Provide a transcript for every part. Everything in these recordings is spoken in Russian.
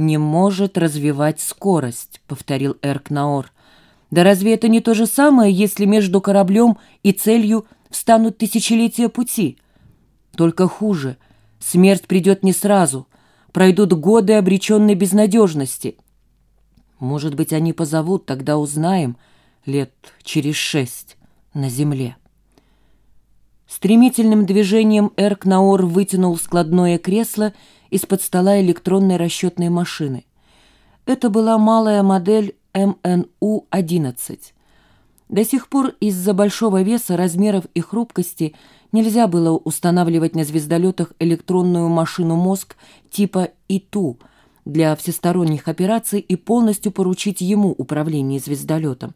«Не может развивать скорость», — повторил Эркнаор. «Да разве это не то же самое, если между кораблем и целью встанут тысячелетия пути? Только хуже. Смерть придет не сразу. Пройдут годы обреченной безнадежности. Может быть, они позовут, тогда узнаем, лет через шесть на земле». Стремительным движением Эркнаор вытянул складное кресло из-под стола электронной расчетной машины. Это была малая модель МНУ-11. До сих пор из-за большого веса, размеров и хрупкости нельзя было устанавливать на звездолетах электронную машину мозг типа ИТУ для всесторонних операций и полностью поручить ему управление звездолетом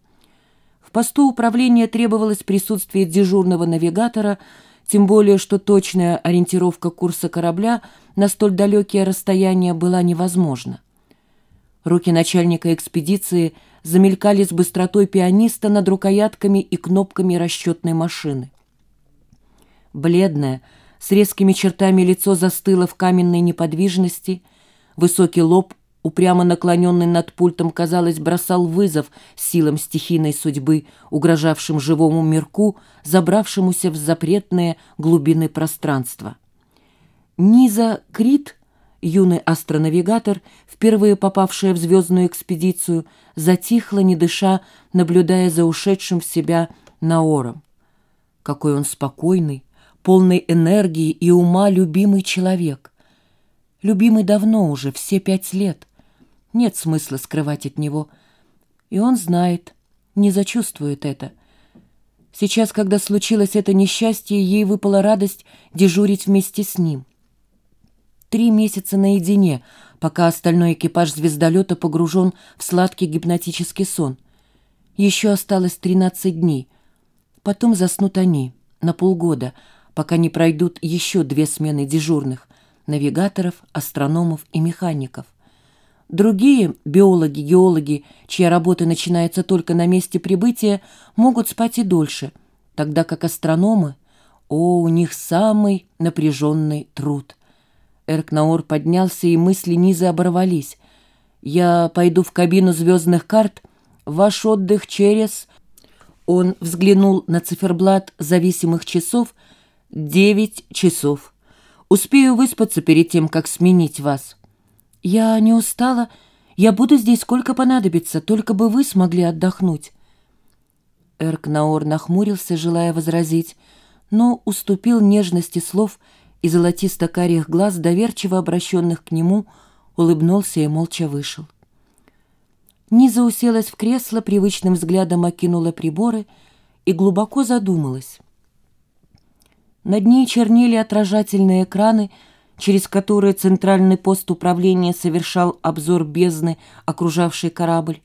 посту управления требовалось присутствие дежурного навигатора, тем более что точная ориентировка курса корабля на столь далекие расстояния была невозможна. Руки начальника экспедиции замелькали с быстротой пианиста над рукоятками и кнопками расчетной машины. Бледное, с резкими чертами лицо застыло в каменной неподвижности, высокий лоб упрямо наклоненный над пультом, казалось, бросал вызов силам стихийной судьбы, угрожавшим живому мирку, забравшемуся в запретные глубины пространства. Низа Крит, юный астронавигатор, впервые попавшая в звездную экспедицию, затихла, не дыша, наблюдая за ушедшим в себя Наором. Какой он спокойный, полный энергии и ума любимый человек. Любимый давно уже, все пять лет — нет смысла скрывать от него. И он знает, не зачувствует это. Сейчас, когда случилось это несчастье, ей выпала радость дежурить вместе с ним. Три месяца наедине, пока остальной экипаж звездолета погружен в сладкий гипнотический сон. Еще осталось тринадцать дней. Потом заснут они на полгода, пока не пройдут еще две смены дежурных — навигаторов, астрономов и механиков. Другие биологи, геологи, чья работа начинается только на месте прибытия, могут спать и дольше, тогда как астрономы, о, у них самый напряженный труд. Эркнаор поднялся, и мысли Низы оборвались. «Я пойду в кабину звездных карт. Ваш отдых через...» Он взглянул на циферблат зависимых часов. «Девять часов. Успею выспаться перед тем, как сменить вас». «Я не устала. Я буду здесь сколько понадобится, только бы вы смогли отдохнуть». Эркнаор нахмурился, желая возразить, но уступил нежности слов и золотисто-карих глаз, доверчиво обращенных к нему, улыбнулся и молча вышел. Низа уселась в кресло, привычным взглядом окинула приборы и глубоко задумалась. Над ней чернели отражательные экраны, через которые центральный пост управления совершал обзор бездны, окружавшей корабль.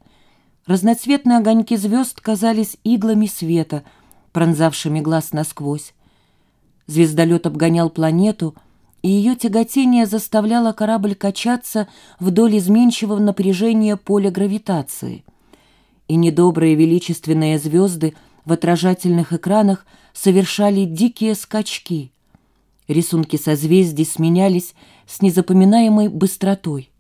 Разноцветные огоньки звезд казались иглами света, пронзавшими глаз насквозь. Звездолет обгонял планету, и ее тяготение заставляло корабль качаться вдоль изменчивого напряжения поля гравитации. И недобрые величественные звезды в отражательных экранах совершали дикие скачки — Рисунки созвездий сменялись с незапоминаемой быстротой.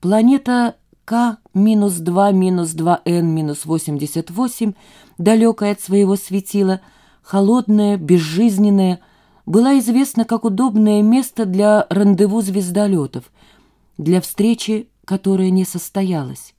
Планета К-2-2N-88, далекая от своего светила, холодная, безжизненная, была известна как удобное место для рандеву звездолетов, для встречи, которая не состоялась.